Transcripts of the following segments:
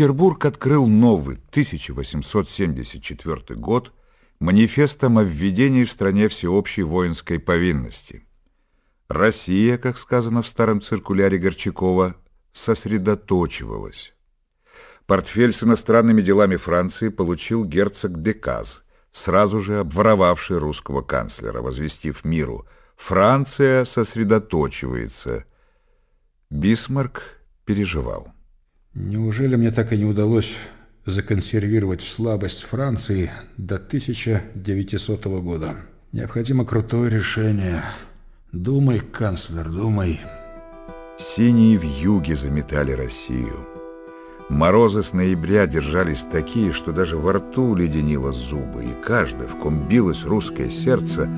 Петербург открыл новый 1874 год манифестом о введении в стране всеобщей воинской повинности. Россия, как сказано в старом циркуляре Горчакова, сосредоточивалась. Портфель с иностранными делами Франции получил герцог Деказ, сразу же обворовавший русского канцлера, возвестив миру «Франция сосредоточивается». Бисмарк переживал. Неужели мне так и не удалось законсервировать слабость Франции до 1900 года? Необходимо крутое решение. Думай, канцлер, думай. Синие вьюги заметали Россию. Морозы с ноября держались такие, что даже во рту леденило зубы, и каждый, в ком билось русское сердце,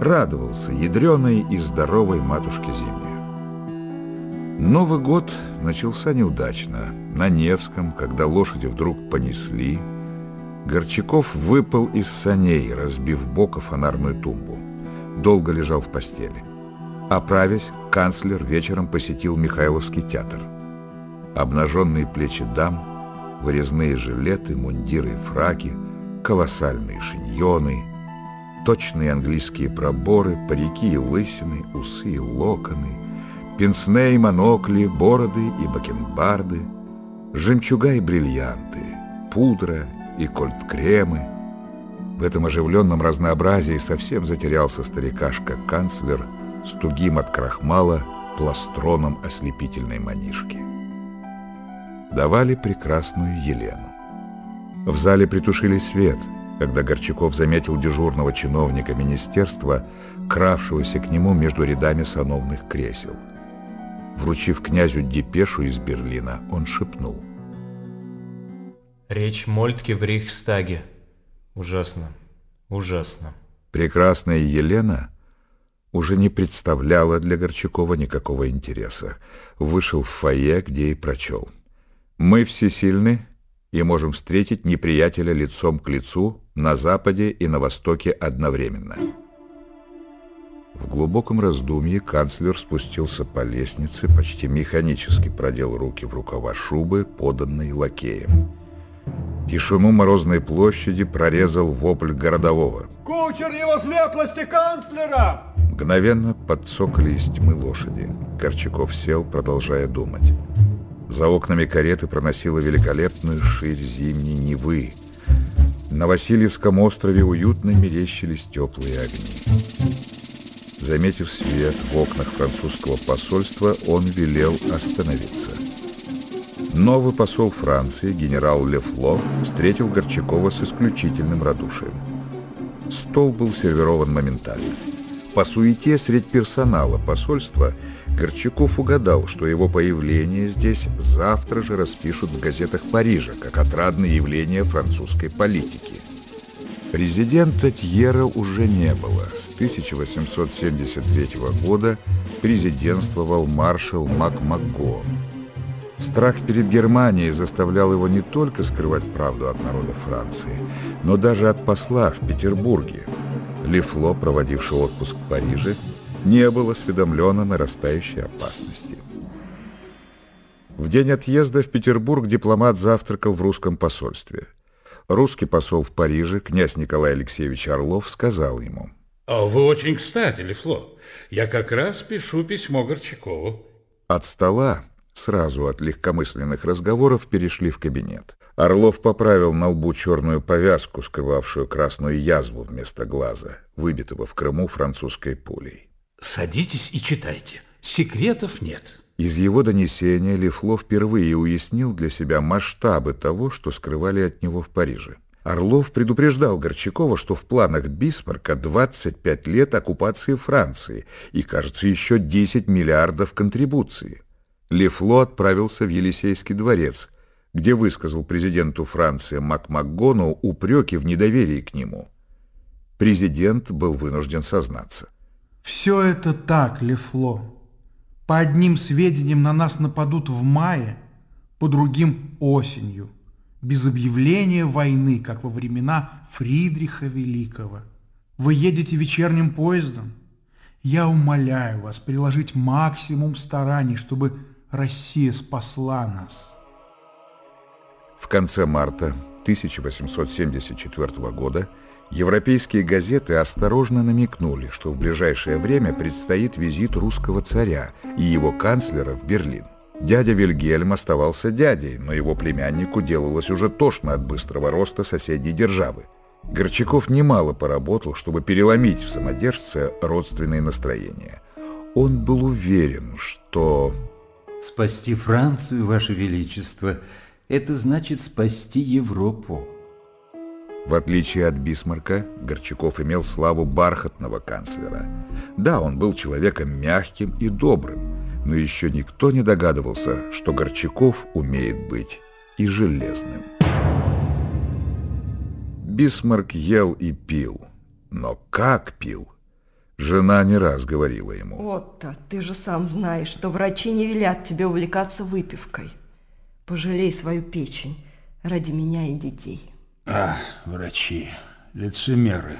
радовался ядреной и здоровой матушке зиме. Новый год начался неудачно. На Невском, когда лошади вдруг понесли, Горчаков выпал из саней, разбив бока фонарную тумбу. Долго лежал в постели. Оправясь, канцлер вечером посетил Михайловский театр. Обнаженные плечи дам, вырезные жилеты, мундиры и фраки, колоссальные шиньоны, точные английские проборы, парики и лысины, усы и локоны — пенсне монокли, бороды и бакенбарды, жемчуга и бриллианты, пудра и кольт-кремы. В этом оживленном разнообразии совсем затерялся старикашка-канцлер с тугим от крахмала пластроном ослепительной манишки. Давали прекрасную Елену. В зале притушили свет, когда Горчаков заметил дежурного чиновника министерства, кравшегося к нему между рядами сановных кресел – Вручив князю депешу из Берлина, он шепнул. Речь Мольтке в Рейхстаге. Ужасно, ужасно. Прекрасная Елена уже не представляла для Горчакова никакого интереса. Вышел в фойе, где и прочел. «Мы всесильны и можем встретить неприятеля лицом к лицу на западе и на востоке одновременно». В глубоком раздумье канцлер спустился по лестнице, почти механически продел руки в рукава шубы, поданной лакеем. Тишину Морозной площади прорезал вопль городового. «Кучер его светлости канцлера!» Мгновенно подсокали из тьмы лошади. Корчаков сел, продолжая думать. За окнами кареты проносила великолепную ширь зимней Невы. На Васильевском острове уютно мерещились теплые огни. Заметив свет в окнах французского посольства, он велел остановиться. Новый посол Франции, генерал Лефло, встретил Горчакова с исключительным радушием. Стол был сервирован моментально. По суете средь персонала посольства Горчаков угадал, что его появление здесь завтра же распишут в газетах Парижа, как отрадное явление французской политики. Президента Тьера уже не было. С 1873 года президентствовал маршал Макмаго. Страх перед Германией заставлял его не только скрывать правду от народа Франции, но даже от посла в Петербурге. Лефло, проводивший отпуск в Париже, не был осведомлен о нарастающей опасности. В день отъезда в Петербург дипломат завтракал в русском посольстве – русский посол в Париже, князь Николай Алексеевич Орлов, сказал ему. «О, вы очень кстати, Лефло. Я как раз пишу письмо Горчакову». От стола, сразу от легкомысленных разговоров, перешли в кабинет. Орлов поправил на лбу черную повязку, скрывавшую красную язву вместо глаза, выбитого в Крыму французской пулей. «Садитесь и читайте. Секретов нет». Из его донесения Лефло впервые уяснил для себя масштабы того, что скрывали от него в Париже. Орлов предупреждал Горчакова, что в планах Бисмарка 25 лет оккупации Франции и, кажется, еще 10 миллиардов контрибуции. Лефло отправился в Елисейский дворец, где высказал президенту Франции Макмакгону упреки в недоверии к нему. Президент был вынужден сознаться. «Все это так, Лефло. По одним сведениям на нас нападут в мае, по другим – осенью, без объявления войны, как во времена Фридриха Великого. Вы едете вечерним поездом? Я умоляю вас приложить максимум стараний, чтобы Россия спасла нас. В конце марта 1874 года европейские газеты осторожно намекнули, что в ближайшее время предстоит визит русского царя и его канцлера в Берлин. Дядя Вильгельм оставался дядей, но его племяннику делалось уже тошно от быстрого роста соседней державы. Горчаков немало поработал, чтобы переломить в самодержце родственные настроения. Он был уверен, что... Спасти Францию, Ваше Величество, это значит спасти Европу. В отличие от Бисмарка, Горчаков имел славу бархатного канцлера. Да, он был человеком мягким и добрым, но еще никто не догадывался, что Горчаков умеет быть и железным. Бисмарк ел и пил, но как пил? Жена не раз говорила ему. Отто, ты же сам знаешь, что врачи не велят тебе увлекаться выпивкой. Пожалей свою печень ради меня и детей. А, врачи, лицемеры.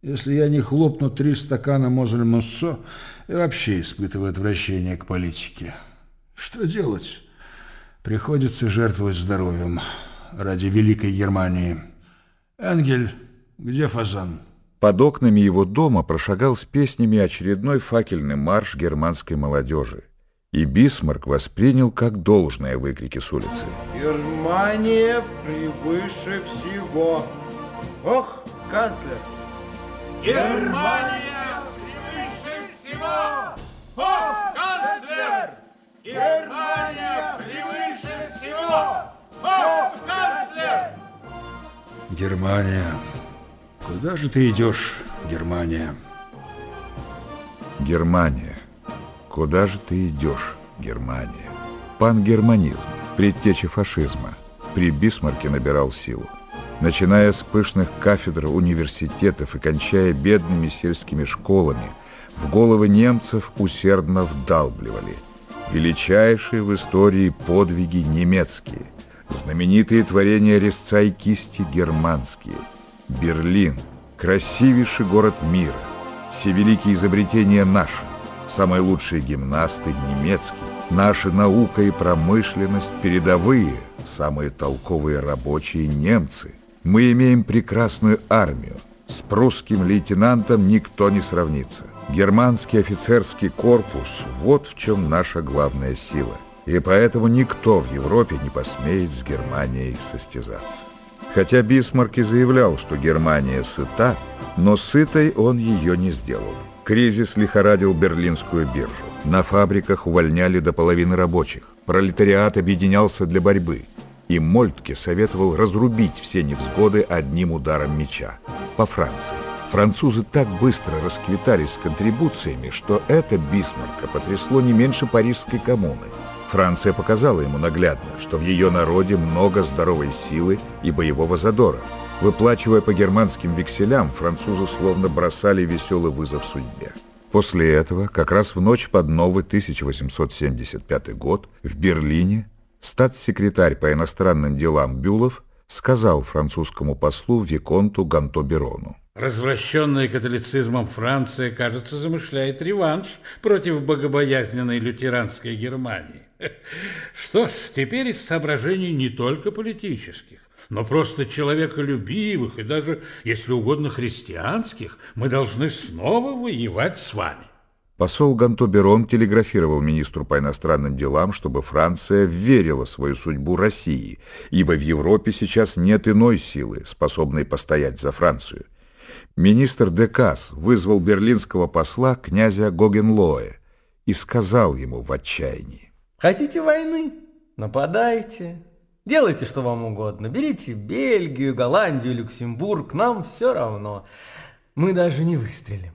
Если я не хлопну три стакана Мозель Муссо, я вообще испытываю отвращение к политике. Что делать? Приходится жертвовать здоровьем ради Великой Германии. Энгель, где фазан? Под окнами его дома прошагал с песнями очередной факельный марш германской молодежи. И Бисмарк воспринял как должное выкрики с улицы. Германия превыше всего. Ох, канцлер! Германия превыше всего! Ох, канцлер! Германия превыше всего! Ох, канцлер! Германия. Куда же ты идешь, Германия? Германия. Куда же ты идешь, Германия? Пангерманизм, предтеча фашизма, при Бисмарке набирал силу. Начиная с пышных кафедр университетов и кончая бедными сельскими школами, в головы немцев усердно вдалбливали. Величайшие в истории подвиги немецкие, знаменитые творения резца и кисти германские, Берлин, красивейший город мира, все великие изобретения наши, самые лучшие гимнасты немецкие, наша наука и промышленность передовые, самые толковые рабочие немцы. Мы имеем прекрасную армию. С прусским лейтенантом никто не сравнится. Германский офицерский корпус – вот в чем наша главная сила. И поэтому никто в Европе не посмеет с Германией состязаться. Хотя Бисмарк и заявлял, что Германия сыта, но сытой он ее не сделал. Кризис лихорадил берлинскую биржу. На фабриках увольняли до половины рабочих. Пролетариат объединялся для борьбы. И Мольтке советовал разрубить все невзгоды одним ударом меча. По Франции. Французы так быстро расквитались с контрибуциями, что это Бисмарка потрясло не меньше Парижской коммуны. Франция показала ему наглядно, что в ее народе много здоровой силы и боевого задора. Выплачивая по германским векселям, французы словно бросали веселый вызов судьбе. После этого, как раз в ночь под новый 1875 год, в Берлине статс-секретарь по иностранным делам Бюлов сказал французскому послу Виконту Ганто-Берону. Развращенная католицизмом Франция, кажется, замышляет реванш против богобоязненной лютеранской Германии. Что ж, теперь из соображений не только политических, но просто человеколюбивых и даже, если угодно, христианских, мы должны снова воевать с вами. Посол Ганто-Берон телеграфировал министру по иностранным делам, чтобы Франция верила свою судьбу России, ибо в Европе сейчас нет иной силы, способной постоять за Францию. Министр Декас вызвал берлинского посла князя Гогенлоэ и сказал ему в отчаянии. «Хотите войны? Нападайте. Делайте, что вам угодно. Берите Бельгию, Голландию, Люксембург. Нам все равно. Мы даже не выстрелим.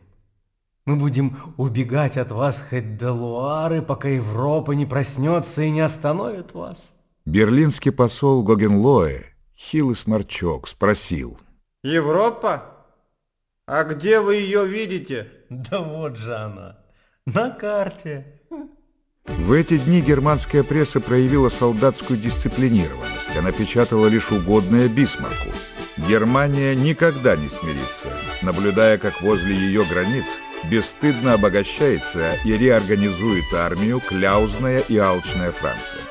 Мы будем убегать от вас хоть до Луары, пока Европа не проснется и не остановит вас. Берлинский посол Гогенлоэ, хилый сморчок, спросил. Европа? А где вы ее видите? Да вот же она, на карте. В эти дни германская пресса проявила солдатскую дисциплинированность. Она печатала лишь угодное Бисмарку. Германия никогда не смирится, наблюдая, как возле ее границ бесстыдно обогащается и реорганизует армию кляузная и алчная Франция.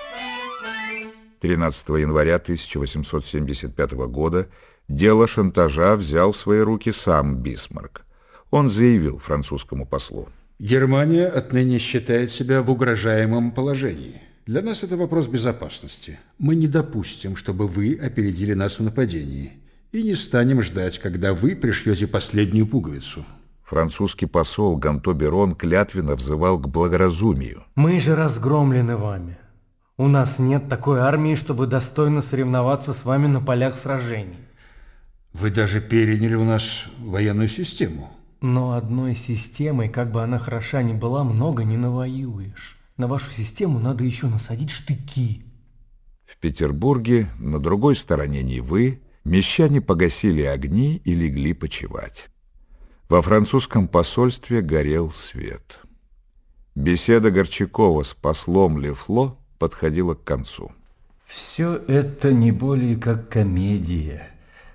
13 января 1875 года дело шантажа взял в свои руки сам Бисмарк. Он заявил французскому послу. Германия отныне считает себя в угрожаемом положении. Для нас это вопрос безопасности. Мы не допустим, чтобы вы опередили нас в нападении. И не станем ждать, когда вы пришьете последнюю пуговицу. Французский посол Ганто Берон клятвенно взывал к благоразумию. Мы же разгромлены вами. У нас нет такой армии, чтобы достойно соревноваться с вами на полях сражений. Вы даже переняли у нас военную систему. Но одной системой, как бы она хороша ни была, много не навоюешь. На вашу систему надо еще насадить штыки. В Петербурге, на другой стороне Невы, мещане погасили огни и легли почевать. Во французском посольстве горел свет. Беседа Горчакова с послом Лефло подходила к концу. Все это не более как комедия,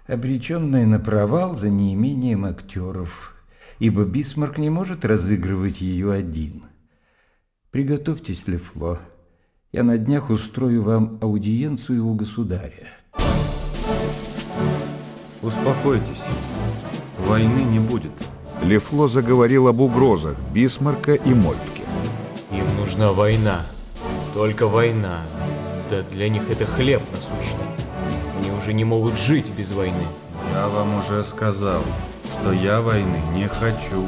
обреченная на провал за неимением актеров, ибо Бисмарк не может разыгрывать ее один. Приготовьтесь, Лефло, я на днях устрою вам аудиенцию у государя. Успокойтесь, войны не будет. Лефло заговорил об угрозах Бисмарка и Мольтке. Им нужна война. Только война. Да для них это хлеб насущный. Они уже не могут жить без войны. Я вам уже сказал, что я войны не хочу.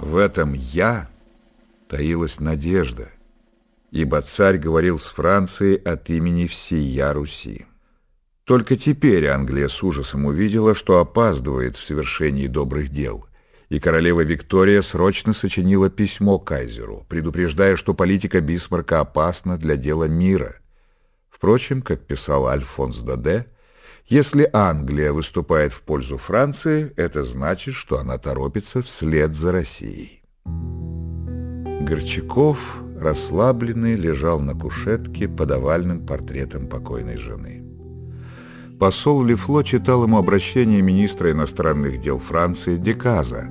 В этом «я» таилась надежда, ибо царь говорил с Францией от имени всея Руси. Только теперь Англия с ужасом увидела, что опаздывает в совершении добрых дел – и королева Виктория срочно сочинила письмо кайзеру, предупреждая, что политика Бисмарка опасна для дела мира. Впрочем, как писал Альфонс Даде, если Англия выступает в пользу Франции, это значит, что она торопится вслед за Россией. Горчаков, расслабленный, лежал на кушетке под овальным портретом покойной жены. Посол Лефло читал ему обращение министра иностранных дел Франции Деказа,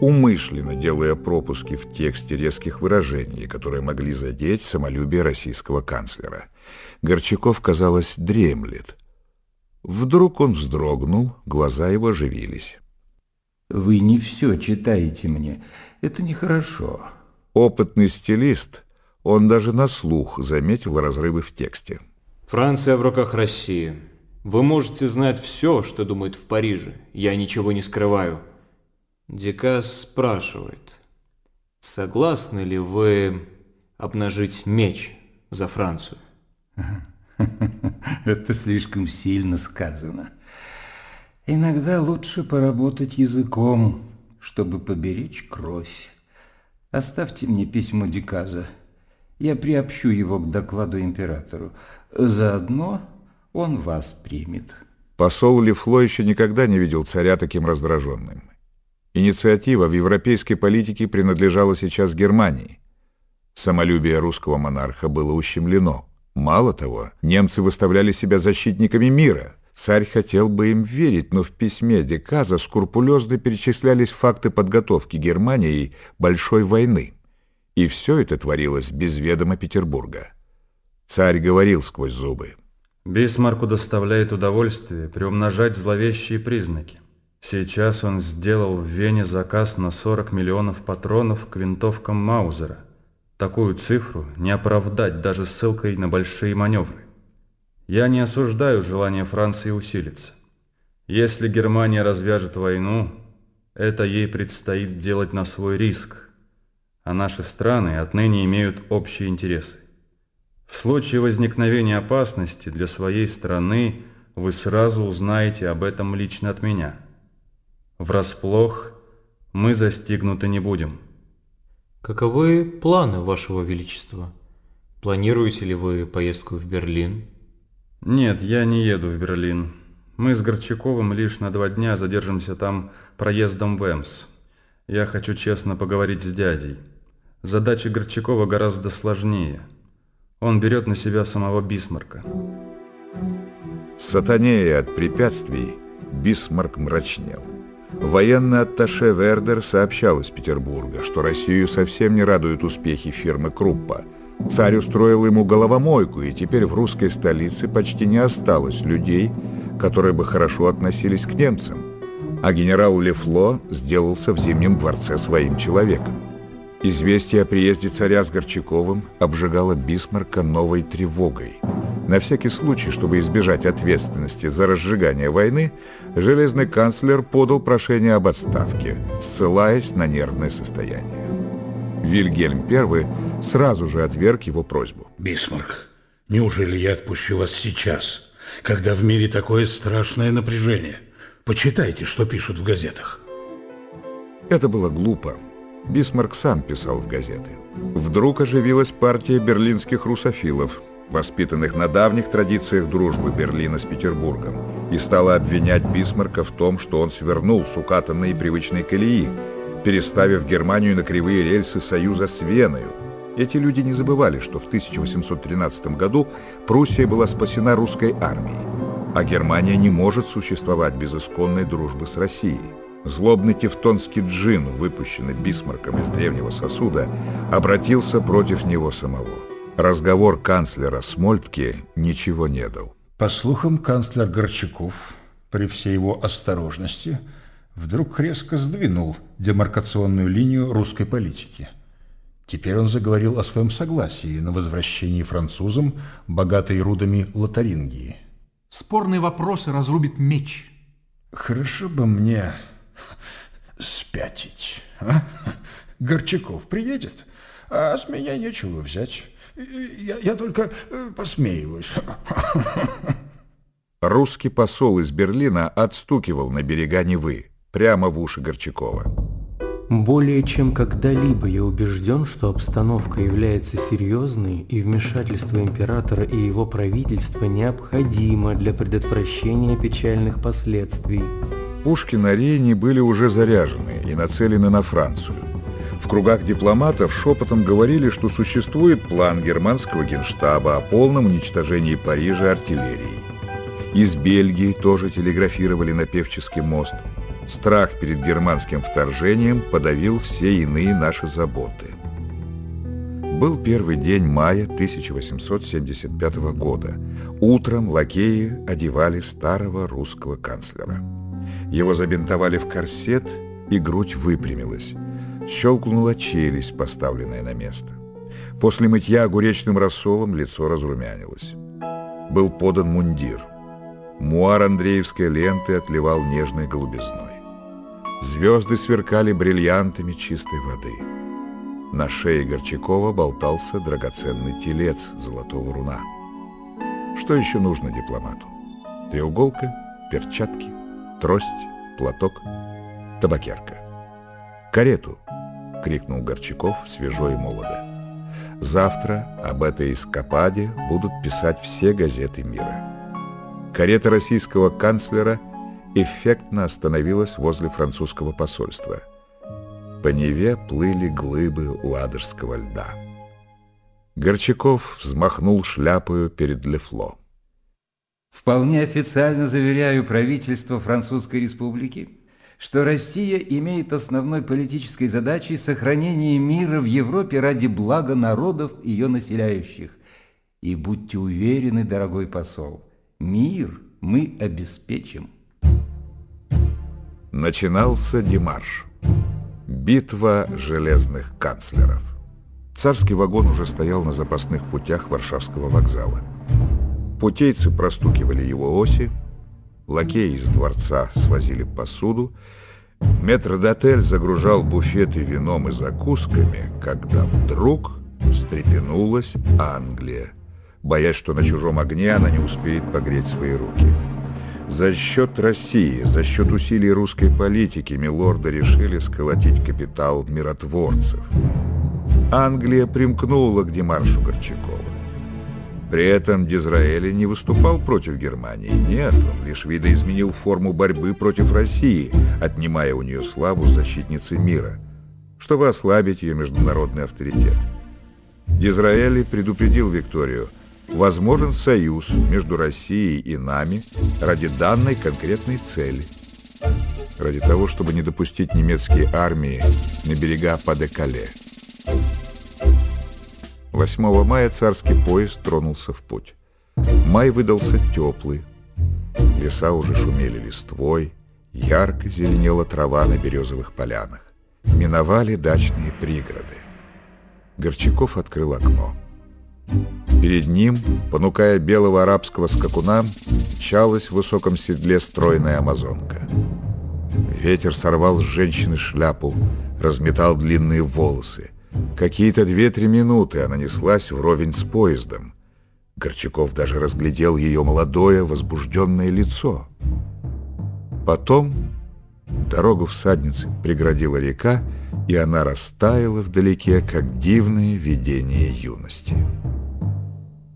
умышленно делая пропуски в тексте резких выражений, которые могли задеть самолюбие российского канцлера. Горчаков, казалось, дремлет. Вдруг он вздрогнул, глаза его оживились. «Вы не все читаете мне. Это нехорошо». Опытный стилист, он даже на слух заметил разрывы в тексте. Франция в руках России. Вы можете знать все, что думает в Париже. Я ничего не скрываю. Дикас спрашивает, согласны ли вы обнажить меч за Францию? Это слишком сильно сказано. Иногда лучше поработать языком, чтобы поберечь кровь. Оставьте мне письмо Диказа. Я приобщу его к докладу императору. Заодно он вас примет. Посол Лефло еще никогда не видел царя таким раздраженным. Инициатива в европейской политике принадлежала сейчас Германии. Самолюбие русского монарха было ущемлено. Мало того, немцы выставляли себя защитниками мира. Царь хотел бы им верить, но в письме Деказа скрупулезно перечислялись факты подготовки Германии большой войны. И все это творилось без ведома Петербурга. Царь говорил сквозь зубы. Бисмарку доставляет удовольствие приумножать зловещие признаки. Сейчас он сделал в Вене заказ на 40 миллионов патронов к винтовкам Маузера. Такую цифру не оправдать даже ссылкой на большие маневры. Я не осуждаю желание Франции усилиться. Если Германия развяжет войну, это ей предстоит делать на свой риск, а наши страны отныне имеют общие интересы. В случае возникновения опасности для своей страны вы сразу узнаете об этом лично от меня – Врасплох мы застигнуты не будем. Каковы планы вашего величества? Планируете ли вы поездку в Берлин? Нет, я не еду в Берлин. Мы с Горчаковым лишь на два дня задержимся там проездом в Эмс. Я хочу честно поговорить с дядей. Задача Горчакова гораздо сложнее. Он берет на себя самого Бисмарка. Сатанея от препятствий, Бисмарк мрачнел. Военный атташе Вердер сообщал из Петербурга, что Россию совсем не радуют успехи фирмы Круппа, Царь устроил ему головомойку, и теперь в русской столице почти не осталось людей, которые бы хорошо относились к немцам. А генерал Лефло сделался в Зимнем дворце своим человеком. Известие о приезде царя с Горчаковым обжигало Бисмарка новой тревогой. На всякий случай, чтобы избежать ответственности за разжигание войны, железный канцлер подал прошение об отставке, ссылаясь на нервное состояние. Вильгельм I сразу же отверг его просьбу. Бисмарк, неужели я отпущу вас сейчас, когда в мире такое страшное напряжение? Почитайте, что пишут в газетах. Это было глупо. Бисмарк сам писал в газеты. Вдруг оживилась партия берлинских русофилов, воспитанных на давних традициях дружбы Берлина с Петербургом, и стала обвинять Бисмарка в том, что он свернул с укатанной привычной колеи, переставив Германию на кривые рельсы союза с Веною. Эти люди не забывали, что в 1813 году Пруссия была спасена русской армией, а Германия не может существовать без исконной дружбы с Россией. Злобный тевтонский джин, выпущенный Бисмарком из древнего сосуда, обратился против него самого. Разговор канцлера с Мольтке ничего не дал. По слухам, канцлер Горчаков, при всей его осторожности, вдруг резко сдвинул демаркационную линию русской политики. Теперь он заговорил о своем согласии на возвращении французам богатой рудами Лотарингии. Спорные вопросы разрубит меч. Хорошо бы мне спятить. А? Горчаков приедет, а с меня нечего взять. Я, я только э, посмеиваюсь. Русский посол из Берлина отстукивал на берега Невы, прямо в уши Горчакова. Более чем когда-либо я убежден, что обстановка является серьезной, и вмешательство императора и его правительства необходимо для предотвращения печальных последствий. Пушки на Рейне были уже заряжены и нацелены на Францию. Кругах дипломатов шепотом говорили, что существует план германского генштаба о полном уничтожении Парижа артиллерией. Из Бельгии тоже телеграфировали на Певческий мост. Страх перед германским вторжением подавил все иные наши заботы. Был первый день мая 1875 года. Утром лакеи одевали старого русского канцлера. Его забинтовали в корсет, и грудь выпрямилась. Щелкнула челюсть, поставленная на место. После мытья огуречным рассолом лицо разрумянилось. Был подан мундир. Муар Андреевской ленты отливал нежной голубизной. Звезды сверкали бриллиантами чистой воды. На шее Горчакова болтался драгоценный телец золотого руна. Что еще нужно дипломату? Треуголка, перчатки, трость, платок, табакерка. «Карету!» — крикнул Горчаков свежо и молодо. «Завтра об этой эскападе будут писать все газеты мира». Карета российского канцлера эффектно остановилась возле французского посольства. По Неве плыли глыбы ладожского льда. Горчаков взмахнул шляпою перед Лефло. Вполне официально заверяю правительство Французской Республики, что Россия имеет основной политической задачей сохранение мира в Европе ради блага народов ее населяющих. И будьте уверены, дорогой посол, мир мы обеспечим. Начинался демарш. Битва железных канцлеров. Царский вагон уже стоял на запасных путях Варшавского вокзала. Путейцы простукивали его оси, лакеи из дворца свозили посуду, метрдотель загружал буфеты вином и закусками, когда вдруг встрепенулась Англия, боясь, что на чужом огне она не успеет погреть свои руки. За счет России, за счет усилий русской политики милорды решили сколотить капитал миротворцев. Англия примкнула к демаршу Горчакова. При этом Дизраэли не выступал против Германии. Нет, он лишь видоизменил форму борьбы против России, отнимая у нее славу защитницы мира, чтобы ослабить ее международный авторитет. Дизраэли предупредил Викторию, возможен союз между Россией и нами ради данной конкретной цели. Ради того, чтобы не допустить немецкие армии на берега Падекале. 8 мая царский поезд тронулся в путь. Май выдался теплый. Леса уже шумели листвой, ярко зеленела трава на березовых полянах. Миновали дачные пригороды. Горчаков открыл окно. Перед ним, понукая белого арабского скакуна, мчалась в высоком седле стройная амазонка. Ветер сорвал с женщины шляпу, разметал длинные волосы. Какие-то две-три минуты она неслась вровень с поездом. Горчаков даже разглядел ее молодое, возбужденное лицо. Потом дорогу всадницы преградила река, и она растаяла вдалеке, как дивное видение юности.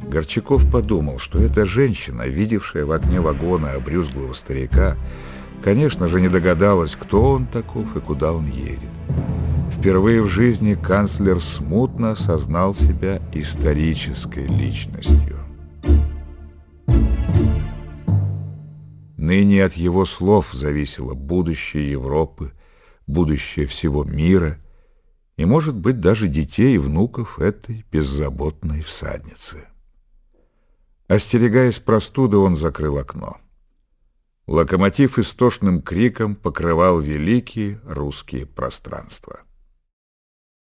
Горчаков подумал, что эта женщина, видевшая в окне вагона обрюзглого старика, конечно же, не догадалась, кто он таков и куда он едет. Впервые в жизни канцлер смутно осознал себя исторической личностью. Ныне от его слов зависело будущее Европы, будущее всего мира и, может быть, даже детей и внуков этой беззаботной всадницы. Остерегаясь простуды, он закрыл окно. Локомотив истошным криком покрывал великие русские пространства.